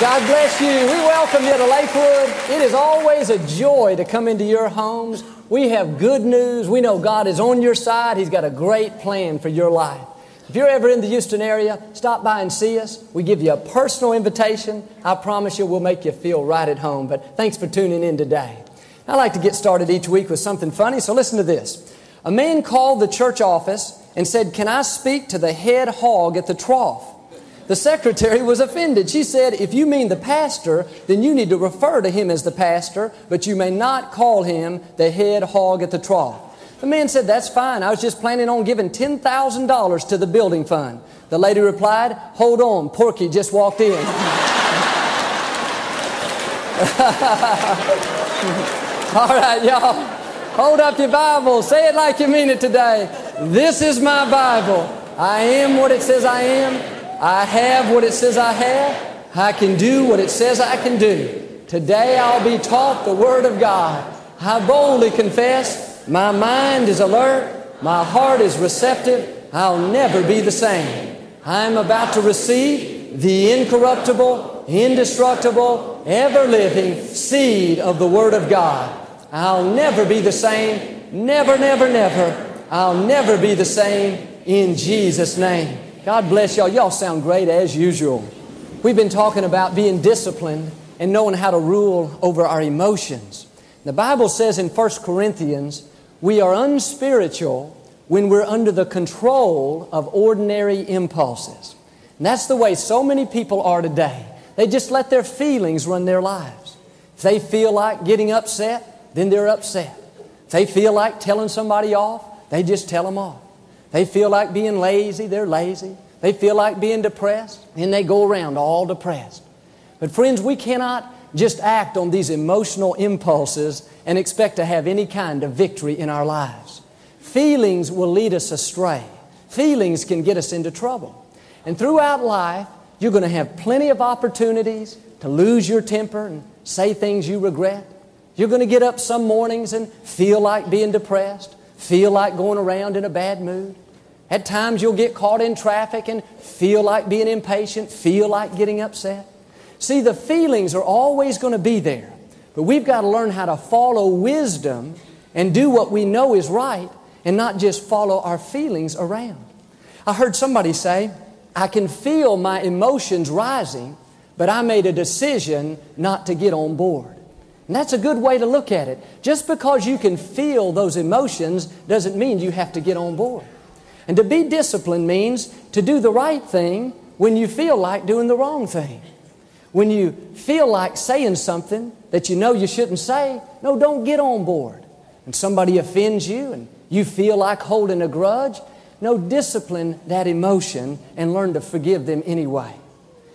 God bless you. We welcome you to Lakewood. It is always a joy to come into your homes. We have good news. We know God is on your side. He's got a great plan for your life. If you're ever in the Houston area, stop by and see us. We give you a personal invitation. I promise you we'll make you feel right at home. But thanks for tuning in today. I like to get started each week with something funny, so listen to this. A man called the church office and said, Can I speak to the head hog at the trough? The secretary was offended. She said, If you mean the pastor, then you need to refer to him as the pastor, but you may not call him the head hog at the trough. The man said, That's fine. I was just planning on giving $10,000 to the building fund. The lady replied, Hold on, Porky just walked in. All right, y'all. Hold up your Bible. Say it like you mean it today. This is my Bible. I am what it says I am. I have what it says I have. I can do what it says I can do. Today I'll be taught the Word of God. I boldly confess my mind is alert, my heart is receptive. I'll never be the same. I'm about to receive the incorruptible, indestructible, ever living seed of the Word of God. I'll never be the same. Never, never, never. I'll never be the same in Jesus' name. God bless y'all. Y'all sound great as usual. We've been talking about being disciplined and knowing how to rule over our emotions. The Bible says in 1 Corinthians, we are unspiritual when we're under the control of ordinary impulses. And that's the way so many people are today. They just let their feelings run their lives. If they feel like getting upset, then they're upset. If they feel like telling somebody off, they just tell them off. They feel like being lazy, they're lazy. They feel like being depressed, and they go around all depressed. But, friends, we cannot just act on these emotional impulses and expect to have any kind of victory in our lives. Feelings will lead us astray, feelings can get us into trouble. And throughout life, you're going to have plenty of opportunities to lose your temper and say things you regret. You're going to get up some mornings and feel like being depressed, feel like going around in a bad mood. At times you'll get caught in traffic and feel like being impatient, feel like getting upset. See, the feelings are always going to be there, but we've got to learn how to follow wisdom and do what we know is right and not just follow our feelings around. I heard somebody say, I can feel my emotions rising, but I made a decision not to get on board. And that's a good way to look at it. Just because you can feel those emotions doesn't mean you have to get on board. And to be disciplined means to do the right thing when you feel like doing the wrong thing. When you feel like saying something that you know you shouldn't say, no, don't get on board. And somebody offends you and you feel like holding a grudge, no, discipline that emotion and learn to forgive them anyway.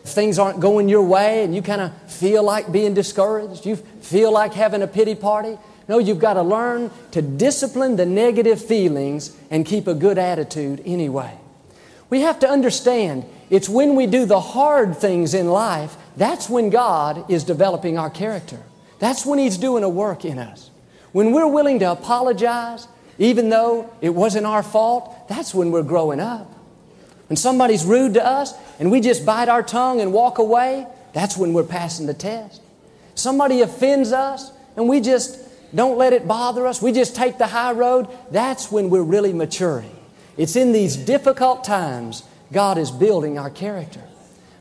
Things aren't going your way and you kind of feel like being discouraged, you feel like having a pity party, no, you've got to learn to discipline the negative feelings and keep a good attitude anyway. We have to understand it's when we do the hard things in life, that's when God is developing our character. That's when He's doing a work in us. When we're willing to apologize, even though it wasn't our fault, that's when we're growing up. When somebody's rude to us and we just bite our tongue and walk away, that's when we're passing the test. Somebody offends us and we just don't let it bother us. We just take the high road. That's when we're really maturing. It's in these difficult times God is building our character.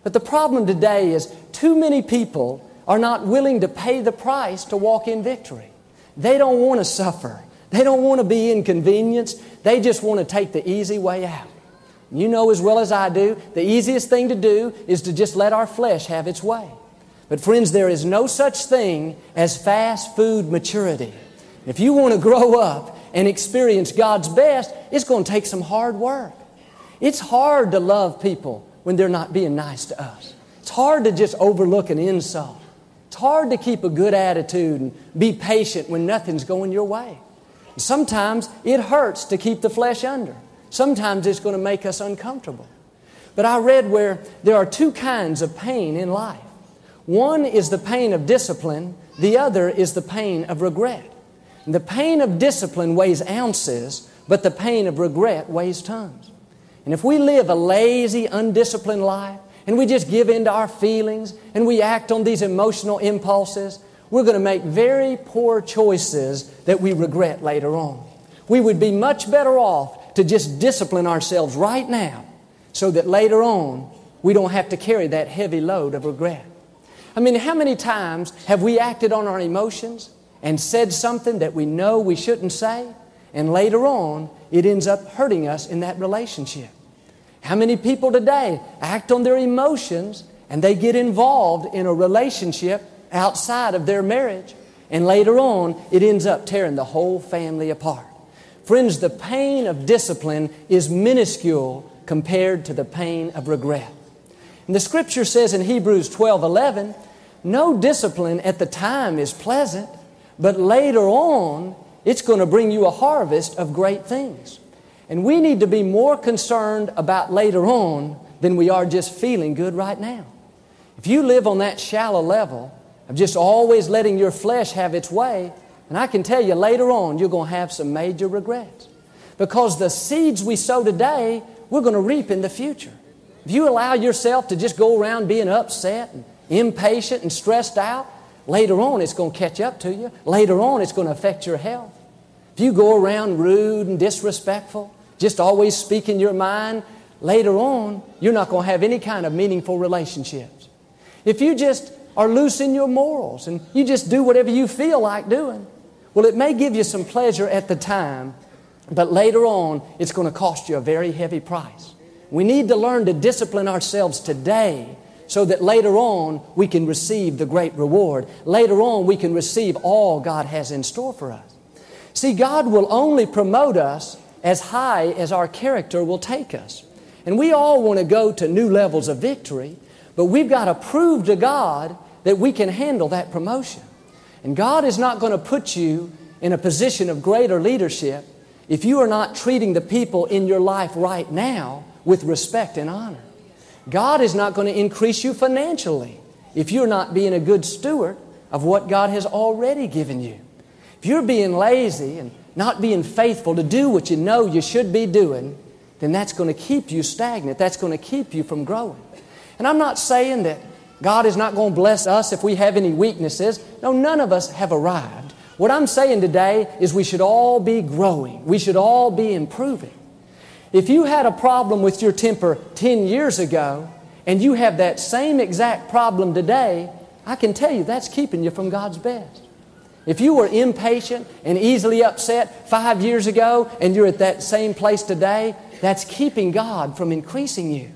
But the problem today is too many people are not willing to pay the price to walk in victory. They don't want to suffer. They don't want to be inconvenienced. They just want to take the easy way out. You know as well as I do, the easiest thing to do is to just let our flesh have its way. But, friends, there is no such thing as fast food maturity. If you want to grow up and experience God's best, it's going to take some hard work. It's hard to love people when they're not being nice to us. It's hard to just overlook an insult. It's hard to keep a good attitude and be patient when nothing's going your way. Sometimes it hurts to keep the flesh under. Sometimes it's going to make us uncomfortable. But I read where there are two kinds of pain in life. One is the pain of discipline, the other is the pain of regret. the pain of discipline weighs ounces, but the pain of regret weighs tons. And if we live a lazy, undisciplined life, and we just give in to our feelings and we act on these emotional impulses, we're going to make very poor choices that we regret later on. We would be much better off to just discipline ourselves right now so that later on we don't have to carry that heavy load of regret. I mean, how many times have we acted on our emotions and said something that we know we shouldn't say, and later on it ends up hurting us in that relationship? How many people today act on their emotions and they get involved in a relationship outside of their marriage, and later on it ends up tearing the whole family apart? Friends, the pain of discipline is minuscule compared to the pain of regret. And the scripture says in Hebrews 12 11, no discipline at the time is pleasant, but later on, it's going to bring you a harvest of great things. And we need to be more concerned about later on than we are just feeling good right now. If you live on that shallow level of just always letting your flesh have its way, and I can tell you later on, you're going to have some major regrets. Because the seeds we sow today, we're going to reap in the future. If you allow yourself to just go around being upset and impatient and stressed out, later on it's going to catch up to you. Later on it's going to affect your health. If you go around rude and disrespectful, just always speaking your mind, later on you're not going to have any kind of meaningful relationships. If you just are loose in your morals and you just do whatever you feel like doing, well, it may give you some pleasure at the time, but later on it's going to cost you a very heavy price. We need to learn to discipline ourselves today so that later on we can receive the great reward. Later on we can receive all God has in store for us. See, God will only promote us as high as our character will take us. And we all want to go to new levels of victory, but we've got to prove to God that we can handle that promotion. And God is not going to put you in a position of greater leadership if you are not treating the people in your life right now with respect and honor. God is not going to increase you financially if you're not being a good steward of what God has already given you. If you're being lazy and not being faithful to do what you know you should be doing, then that's going to keep you stagnant. That's going to keep you from growing. And I'm not saying that God is not going to bless us if we have any weaknesses. No, none of us have arrived. What I'm saying today is we should all be growing. We should all be improving. If you had a problem with your temper 10 years ago and you have that same exact problem today, I can tell you that's keeping you from God's best. If you were impatient and easily upset five years ago and you're at that same place today, that's keeping God from increasing you.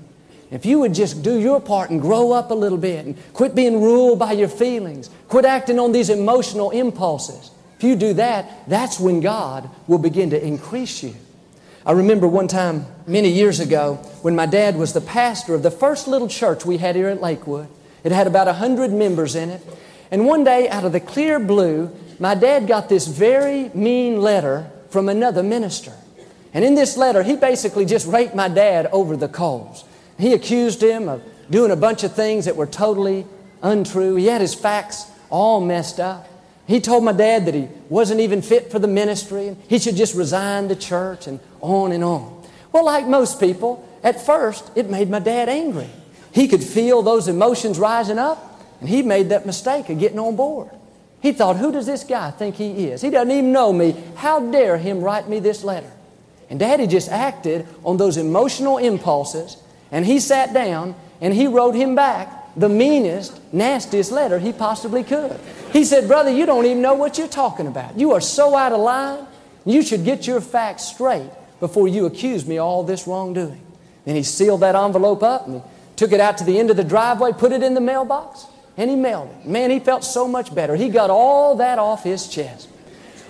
If you would just do your part and grow up a little bit and quit being ruled by your feelings, quit acting on these emotional impulses, if you do that, that's when God will begin to increase you. I remember one time many years ago when my dad was the pastor of the first little church we had here at Lakewood. It had about a hundred members in it. And one day, out of the clear blue, my dad got this very mean letter from another minister. And in this letter, he basically just raked my dad over the coals. He accused him of doing a bunch of things that were totally untrue. He had his facts all messed up. He told my dad that he wasn't even fit for the ministry and he should just resign the church and on and on. Well, like most people, at first it made my dad angry. He could feel those emotions rising up and he made that mistake of getting on board. He thought, who does this guy think he is? He doesn't even know me. How dare him write me this letter? And daddy just acted on those emotional impulses and he sat down and he wrote him back the meanest, nastiest letter he possibly could. He said, Brother, you don't even know what you're talking about. You are so out of line. You should get your facts straight before you accuse me of all this wrongdoing. Then he sealed that envelope up and he took it out to the end of the driveway, put it in the mailbox, and he mailed it. Man, he felt so much better. He got all that off his chest.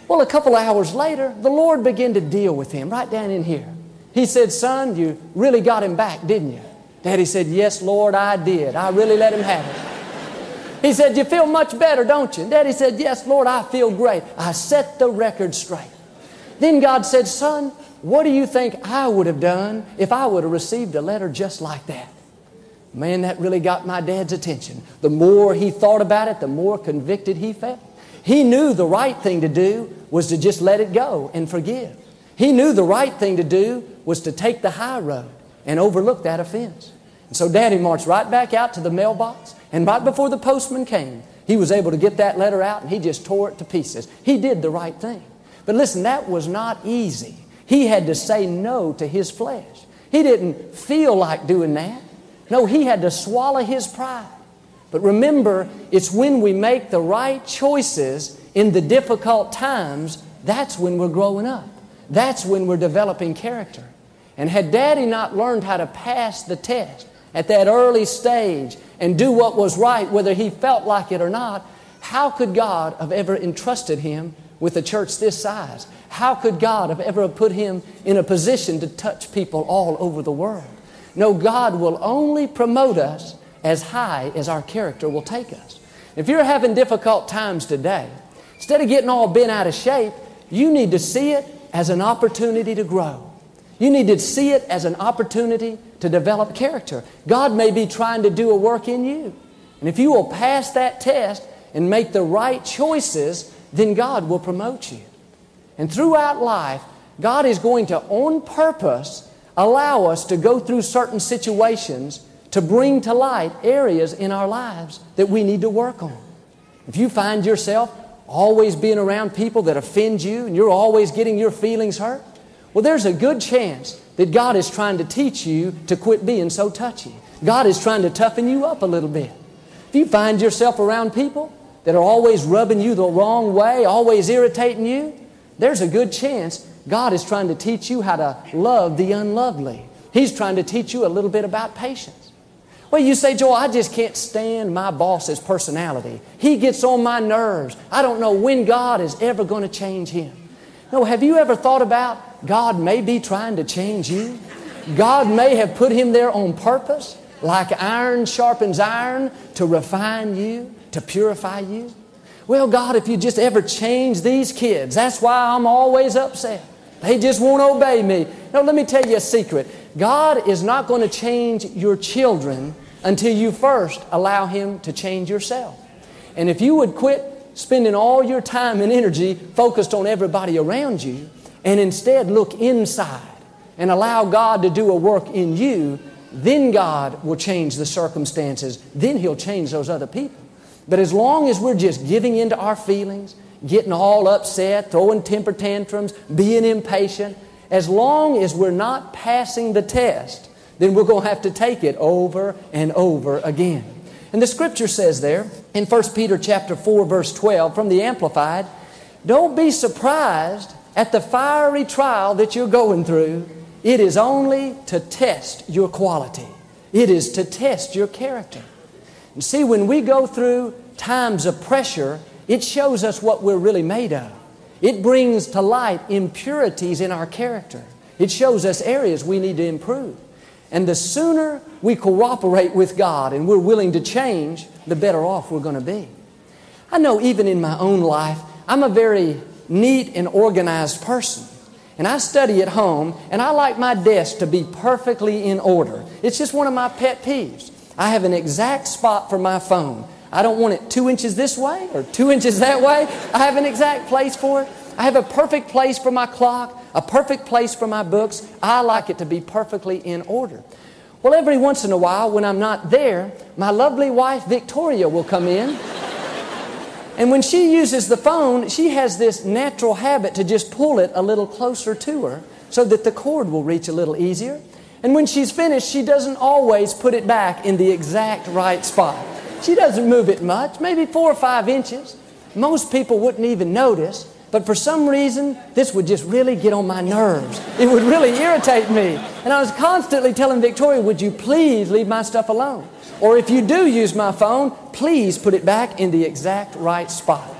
Well, a couple hours later, the Lord began to deal with him right down in here. He said, Son, you really got him back, didn't you? Daddy said, Yes, Lord, I did. I really let him have it. He said, You feel much better, don't you? Daddy said, Yes, Lord, I feel great. I set the record straight. Then God said, Son, what do you think I would have done if I would have received a letter just like that? Man, that really got my dad's attention. The more he thought about it, the more convicted he felt. He knew the right thing to do was to just let it go and forgive. He knew the right thing to do was to take the high road and overlook that offense. And so Daddy marched right back out to the mailbox, and right before the postman came, he was able to get that letter out and he just tore it to pieces. He did the right thing. But listen, that was not easy. He had to say no to his flesh. He didn't feel like doing that. No, he had to swallow his pride. But remember, it's when we make the right choices in the difficult times, that's when we're growing up. That's when we're developing character. And had Daddy not learned how to pass the test at that early stage and do what was right, whether he felt like it or not, how could God have ever entrusted him with a church this size? How could God have ever put him in a position to touch people all over the world? No, God will only promote us as high as our character will take us. If you're having difficult times today, instead of getting all bent out of shape, you need to see it as an opportunity to grow. You need to see it as an opportunity to develop character. God may be trying to do a work in you. And if you will pass that test and make the right choices, then God will promote you. And throughout life, God is going to, on purpose, allow us to go through certain situations to bring to light areas in our lives that we need to work on. If you find yourself always being around people that offend you and you're always getting your feelings hurt, well, there's a good chance that God is trying to teach you to quit being so touchy. God is trying to toughen you up a little bit. If you find yourself around people that are always rubbing you the wrong way, always irritating you, there's a good chance God is trying to teach you how to love the unlovely. He's trying to teach you a little bit about patience. Well, you say, Joel, I just can't stand my boss's personality. He gets on my nerves. I don't know when God is ever going to change him. No, have you ever thought about God may be trying to change you? God may have put him there on purpose, like iron sharpens iron, to refine you, to purify you. Well, God, if you just ever change these kids, that's why I'm always upset. They just won't obey me. No, let me tell you a secret. God is not going to change your children until you first allow Him to change yourself. And if you would quit spending all your time and energy focused on everybody around you and instead look inside and allow God to do a work in you, then God will change the circumstances. Then He'll change those other people. But as long as we're just giving into our feelings, getting all upset, throwing temper tantrums, being impatient, as long as we're not passing the test, then we're going to have to take it over and over again. And the scripture says there in 1 Peter chapter 4 verse 12 from the amplified, don't be surprised at the fiery trial that you're going through. It is only to test your quality. It is to test your character. And see, when we go through times of pressure, it shows us what we're really made of. It brings to light impurities in our character. It shows us areas we need to improve. And the sooner we cooperate with God and we're willing to change, the better off we're going to be. I know even in my own life, I'm a very neat and organized person. And I study at home, and I like my desk to be perfectly in order. It's just one of my pet peeves. I have an exact spot for my phone. I don't want it two inches this way or two inches that way. I have an exact place for it. I have a perfect place for my clock, a perfect place for my books. I like it to be perfectly in order. Well, every once in a while, when I'm not there, my lovely wife Victoria will come in. And when she uses the phone, she has this natural habit to just pull it a little closer to her so that the cord will reach a little easier. And when she's finished, she doesn't always put it back in the exact right spot. She doesn't move it much, maybe four or five inches. Most people wouldn't even notice. But for some reason, this would just really get on my nerves. It would really irritate me. And I was constantly telling Victoria, would you please leave my stuff alone? Or if you do use my phone, please put it back in the exact right spot.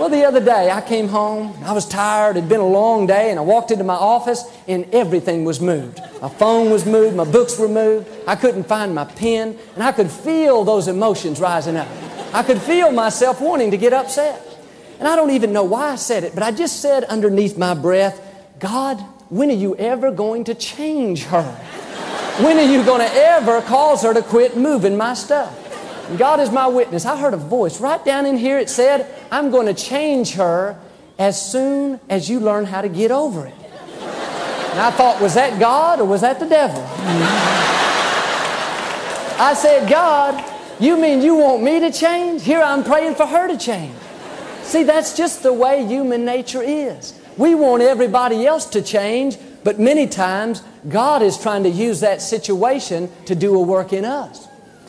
Well, the other day I came home, I was tired, it had been a long day, and I walked into my office and everything was moved. My phone was moved, my books were moved, I couldn't find my pen, and I could feel those emotions rising up. I could feel myself wanting to get upset. And I don't even know why I said it, but I just said underneath my breath, God, when are you ever going to change her? When are you going to ever cause her to quit moving my stuff? God is my witness. I heard a voice right down in here. It said, I'm going to change her as soon as you learn how to get over it. And I thought, was that God or was that the devil? I said, God, you mean you want me to change? Here I'm praying for her to change. See, that's just the way human nature is. We want everybody else to change, but many times God is trying to use that situation to do a work in us.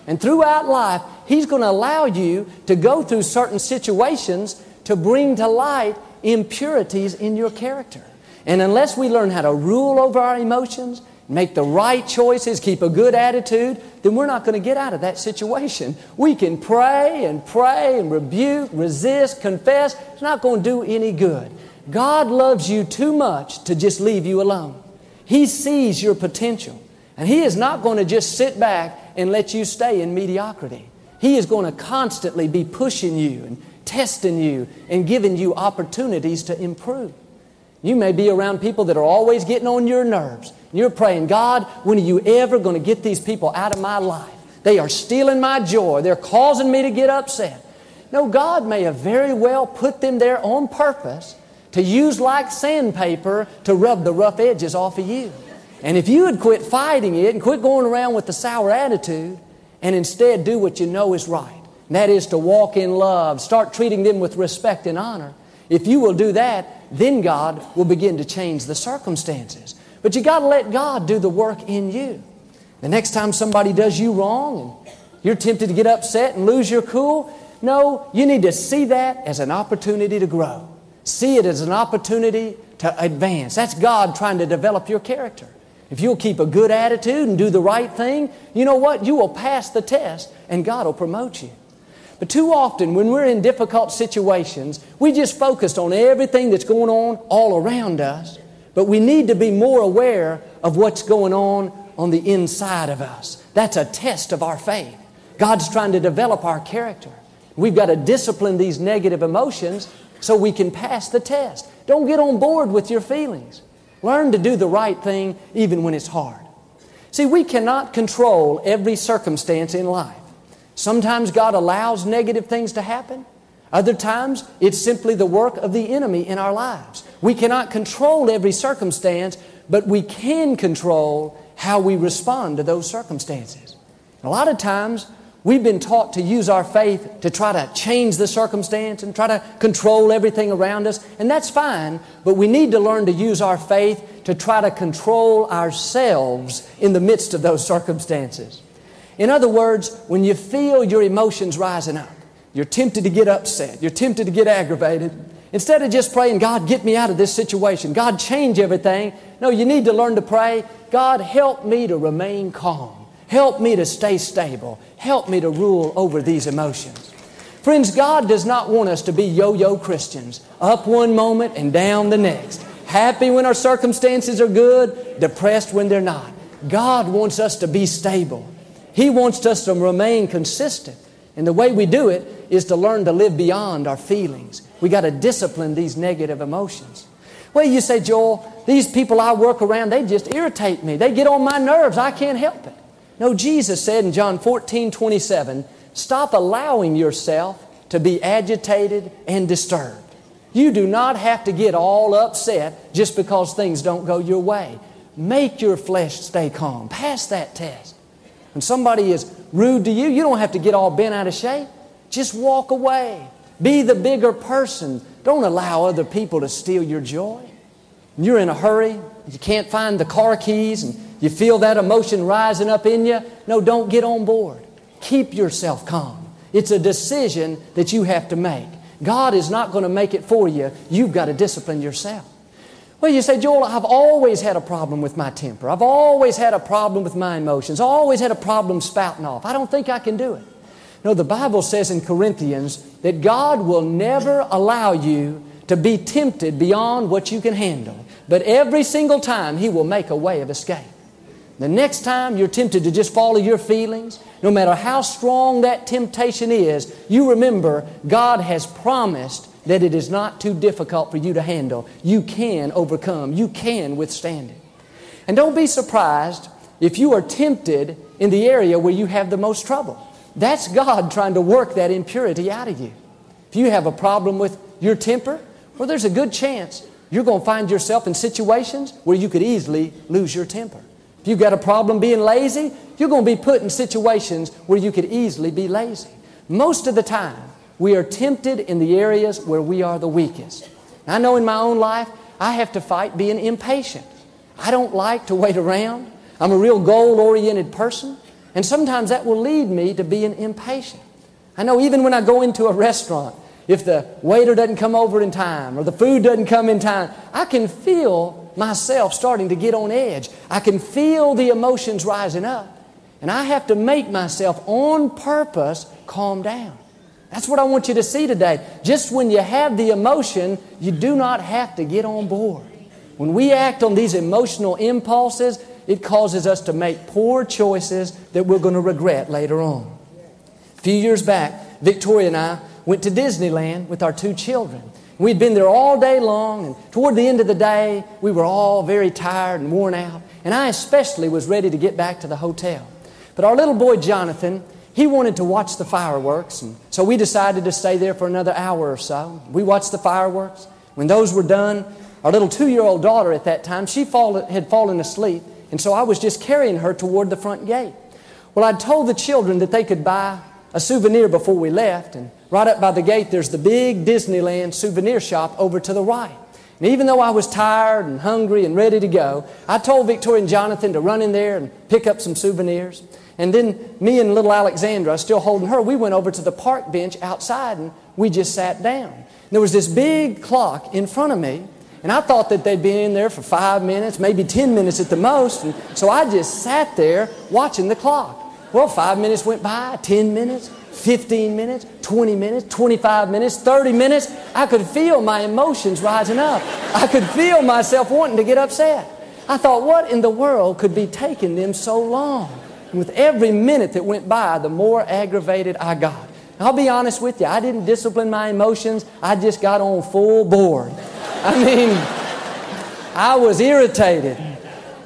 And throughout life, He's going to allow you to go through certain situations to bring to light impurities in your character. And unless we learn how to rule over our emotions, make the right choices, keep a good attitude, then we're not going to get out of that situation. We can pray and pray and rebuke, resist, confess. It's not going to do any good. God loves you too much to just leave you alone. He sees your potential. And He is not going to just sit back and let you stay in mediocrity. He is going to constantly be pushing you and testing you and giving you opportunities to improve. You may be around people that are always getting on your nerves. You're praying, God, when are you ever going to get these people out of my life? They are stealing my joy. They're causing me to get upset. No, God may have very well put them there on purpose to use like sandpaper to rub the rough edges off of you. And if you would quit fighting it and quit going around with the sour attitude and instead do what you know is right, and that is to walk in love, start treating them with respect and honor, if you will do that, then God will begin to change the circumstances. But you got to let God do the work in you. The next time somebody does you wrong and you're tempted to get upset and lose your cool, no, you need to see that as an opportunity to grow. See it as an opportunity to advance. That's God trying to develop your character. If you'll keep a good attitude and do the right thing, you know what? You will pass the test and God will promote you. But too often, when we're in difficult situations, we just focus on everything that's going on all around us. But we need to be more aware of what's going on on the inside of us. That's a test of our faith. God's trying to develop our character. We've got to discipline these negative emotions so we can pass the test. Don't get on board with your feelings. Learn to do the right thing even when it's hard. See, we cannot control every circumstance in life. Sometimes God allows negative things to happen. Other times, it's simply the work of the enemy in our lives. We cannot control every circumstance, but we can control how we respond to those circumstances. A lot of times, we've been taught to use our faith to try to change the circumstance and try to control everything around us, and that's fine, but we need to learn to use our faith to try to control ourselves in the midst of those circumstances. In other words, when you feel your emotions rising up, you're tempted to get upset. You're tempted to get aggravated. Instead of just praying, God, get me out of this situation. God, change everything. No, you need to learn to pray, God, help me to remain calm. Help me to stay stable. Help me to rule over these emotions. Friends, God does not want us to be yo-yo Christians, up one moment and down the next. Happy when our circumstances are good, depressed when they're not. God wants us to be stable. He wants us to remain consistent. And the way we do it is to learn to live beyond our feelings. We got to discipline these negative emotions. Well, you say, Joel, these people I work around, they just irritate me. They get on my nerves. I can't help it. No, Jesus said in John 14, 27, stop allowing yourself to be agitated and disturbed. You do not have to get all upset just because things don't go your way. Make your flesh stay calm. Pass that test. When somebody is rude to you, you don't have to get all bent out of shape. Just walk away. Be the bigger person. Don't allow other people to steal your joy. You're in a hurry, you can't find the car keys, and you feel that emotion rising up in you. No, don't get on board. Keep yourself calm. It's a decision that you have to make. God is not going to make it for you. You've got to discipline yourself. Well, you say, Joel, I've always had a problem with my temper. I've always had a problem with my emotions. I've always had a problem spouting off. I don't think I can do it. No, the Bible says in Corinthians that God will never allow you to be tempted beyond what you can handle. But every single time, He will make a way of escape. The next time you're tempted to just follow your feelings, no matter how strong that temptation is, you remember God has promised that it is not too difficult for you to handle. You can overcome, you can withstand it. And don't be surprised if you are tempted in the area where you have the most trouble. That's God trying to work that impurity out of you. If you have a problem with your temper, well, there's a good chance you're going to find yourself in situations where you could easily lose your temper. If you've got a problem being lazy, you're going to be put in situations where you could easily be lazy. Most of the time, we are tempted in the areas where we are the weakest. I know in my own life, I have to fight being impatient. I don't like to wait around. I'm a real goal oriented person, and sometimes that will lead me to being impatient. I know even when I go into a restaurant, if the waiter doesn't come over in time or the food doesn't come in time, I can feel myself starting to get on edge. I can feel the emotions rising up. And I have to make myself on purpose calm down. That's what I want you to see today. Just when you have the emotion, you do not have to get on board. When we act on these emotional impulses, it causes us to make poor choices that we're going to regret later on. A few years back, Victoria and I went to Disneyland with our two children. We'd been there all day long, and toward the end of the day, we were all very tired and worn out, and I especially was ready to get back to the hotel. But our little boy Jonathan, he wanted to watch the fireworks, and so we decided to stay there for another hour or so. We watched the fireworks. When those were done, our little two year old daughter at that time, she fall, had fallen asleep, and so I was just carrying her toward the front gate. Well, I'd told the children that they could buy a souvenir before we left, and right up by the gate, there's the big Disneyland souvenir shop over to the right. And even though I was tired and hungry and ready to go, I told Victoria and Jonathan to run in there and pick up some souvenirs. And then me and little Alexandra, still holding her, we went over to the park bench outside and we just sat down. There was this big clock in front of me, and I thought that they'd be in there for five minutes, maybe 10 minutes at the most. And so I just sat there watching the clock. Well, five minutes went by, 10 minutes, 15 minutes, 20 minutes, 25 minutes, 30 minutes. I could feel my emotions rising up. I could feel myself wanting to get upset. I thought, what in the world could be taking them so long? And with every minute that went by, the more aggravated I got. I'll be honest with you, I didn't discipline my emotions. I just got on full board. I mean, I was irritated.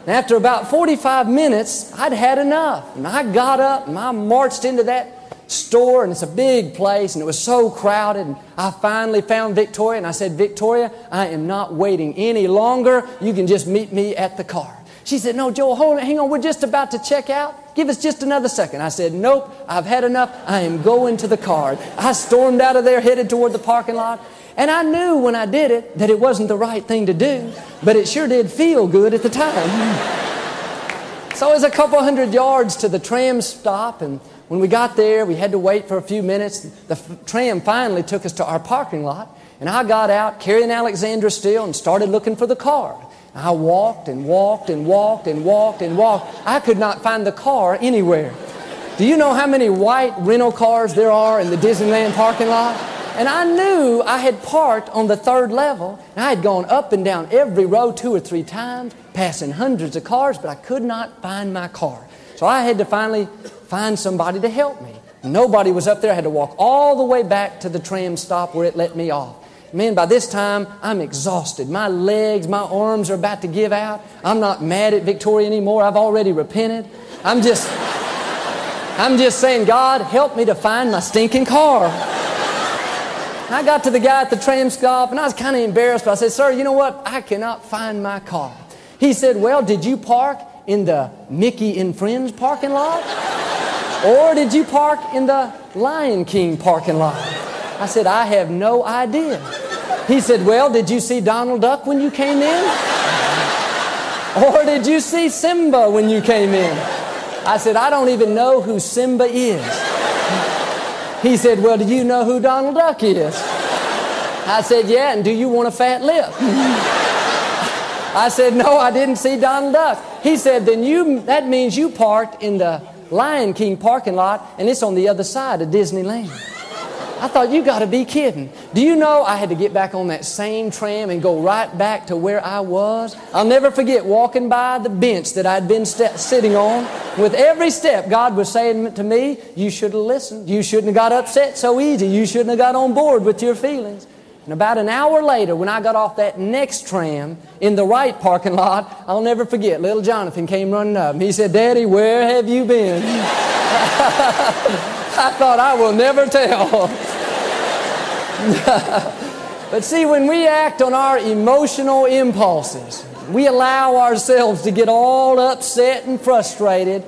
And after about 45 minutes, I'd had enough. And I got up and I marched into that store, and it's a big place, and it was so crowded. And I finally found Victoria, and I said, Victoria, I am not waiting any longer. You can just meet me at the car. She said, No, Joel, hold on, hang on, we're just about to check out. Give us just another second. I said, Nope, I've had enough. I am going to the car. I stormed out of there, headed toward the parking lot. And I knew when I did it that it wasn't the right thing to do, but it sure did feel good at the time. so it was a couple hundred yards to the tram stop, and when we got there, we had to wait for a few minutes. The tram finally took us to our parking lot, and I got out carrying Alexandra still and started looking for the car. I walked and walked and walked and walked and walked. I could not find the car anywhere. Do you know how many white rental cars there are in the Disneyland parking lot? And I knew I had parked on the third level, and I had gone up and down every row two or three times, passing hundreds of cars, but I could not find my car. So I had to finally find somebody to help me. Nobody was up there. I had to walk all the way back to the tram stop where it let me off. Man, by this time, I'm exhausted. My legs, my arms are about to give out. I'm not mad at Victoria anymore. I've already repented. I'm just, I'm just saying, God, help me to find my stinking car. I got to the guy at the tram stop and I was kind of embarrassed, but I said, Sir, you know what? I cannot find my car. He said, Well, did you park in the Mickey and Friends parking lot? Or did you park in the Lion King parking lot? I said, I have no idea. He said, Well, did you see Donald Duck when you came in? Or did you see Simba when you came in? I said, I don't even know who Simba is. He said, Well, do you know who Donald Duck is? I said, Yeah, and do you want a fat lip? I said, No, I didn't see Donald Duck. He said, Then you that means you parked in the Lion King parking lot and it's on the other side of Disneyland. I thought, you got to be kidding. Do you know I had to get back on that same tram and go right back to where I was? I'll never forget walking by the bench that I'd been st- sitting on. With every step, God was saying to me, You should have listened. You shouldn't have got upset so easy. You shouldn't have got on board with your feelings. And about an hour later, when I got off that next tram in the right parking lot, I'll never forget, little Jonathan came running up. And He said, Daddy, where have you been? I thought I will never tell. but see, when we act on our emotional impulses, we allow ourselves to get all upset and frustrated,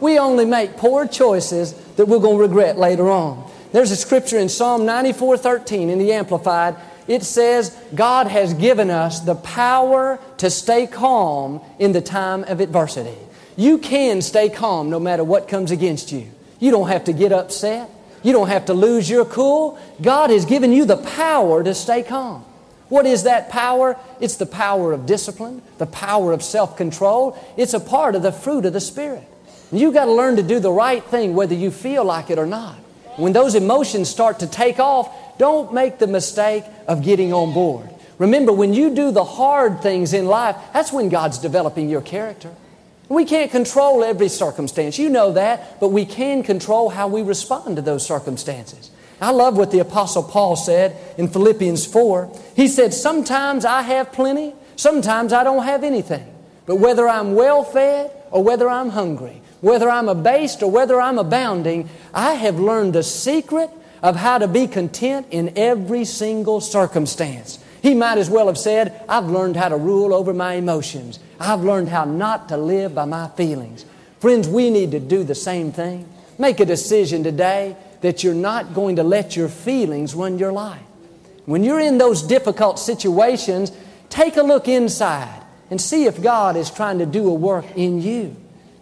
we only make poor choices that we're going to regret later on. There's a scripture in Psalm 94 13 in the Amplified. It says, God has given us the power to stay calm in the time of adversity. You can stay calm no matter what comes against you. You don't have to get upset. You don't have to lose your cool. God has given you the power to stay calm. What is that power? It's the power of discipline, the power of self control. It's a part of the fruit of the Spirit. You've got to learn to do the right thing whether you feel like it or not. When those emotions start to take off, don't make the mistake of getting on board. Remember, when you do the hard things in life, that's when God's developing your character. We can't control every circumstance. You know that, but we can control how we respond to those circumstances. I love what the Apostle Paul said in Philippians 4. He said, Sometimes I have plenty, sometimes I don't have anything. But whether I'm well fed or whether I'm hungry, whether I'm abased or whether I'm abounding, I have learned the secret of how to be content in every single circumstance. He might as well have said, I've learned how to rule over my emotions. I've learned how not to live by my feelings. Friends, we need to do the same thing. Make a decision today that you're not going to let your feelings run your life. When you're in those difficult situations, take a look inside and see if God is trying to do a work in you.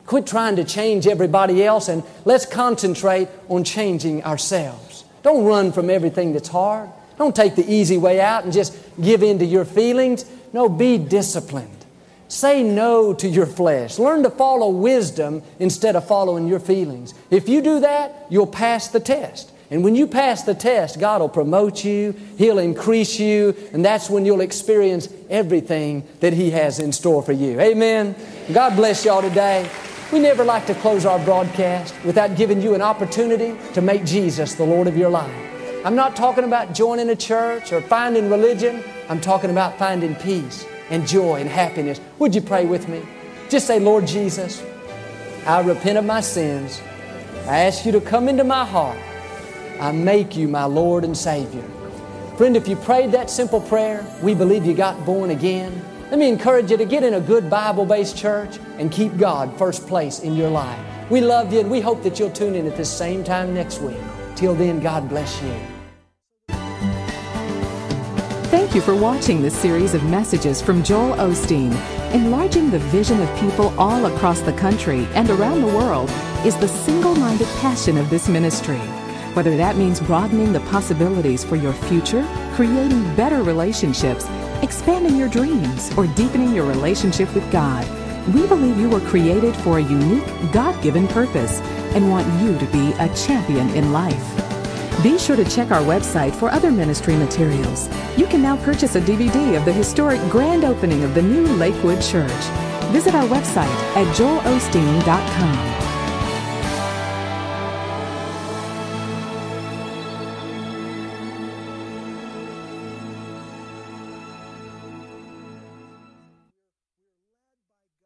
Quit trying to change everybody else and let's concentrate on changing ourselves. Don't run from everything that's hard. Don't take the easy way out and just give in to your feelings. No, be disciplined. Say no to your flesh. Learn to follow wisdom instead of following your feelings. If you do that, you'll pass the test. And when you pass the test, God will promote you, He'll increase you, and that's when you'll experience everything that He has in store for you. Amen. God bless y'all today. We never like to close our broadcast without giving you an opportunity to make Jesus the Lord of your life. I'm not talking about joining a church or finding religion. I'm talking about finding peace and joy and happiness. Would you pray with me? Just say, Lord Jesus, I repent of my sins. I ask you to come into my heart. I make you my Lord and Savior. Friend, if you prayed that simple prayer, we believe you got born again. Let me encourage you to get in a good Bible based church and keep God first place in your life. We love you and we hope that you'll tune in at this same time next week. Till then, God bless you. Thank you for watching this series of messages from Joel Osteen. Enlarging the vision of people all across the country and around the world is the single minded passion of this ministry. Whether that means broadening the possibilities for your future, creating better relationships, expanding your dreams, or deepening your relationship with God, we believe you were created for a unique, God given purpose and want you to be a champion in life. Be sure to check our website for other ministry materials. You can now purchase a DVD of the historic grand opening of the new Lakewood Church. Visit our website at joelosteen.com.